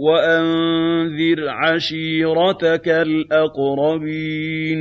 وَأَنذِرْ عَشِيرَتَكَ الْأَقْرَبِينَ